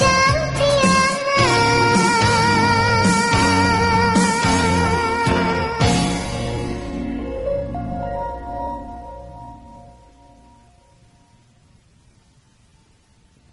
Jump.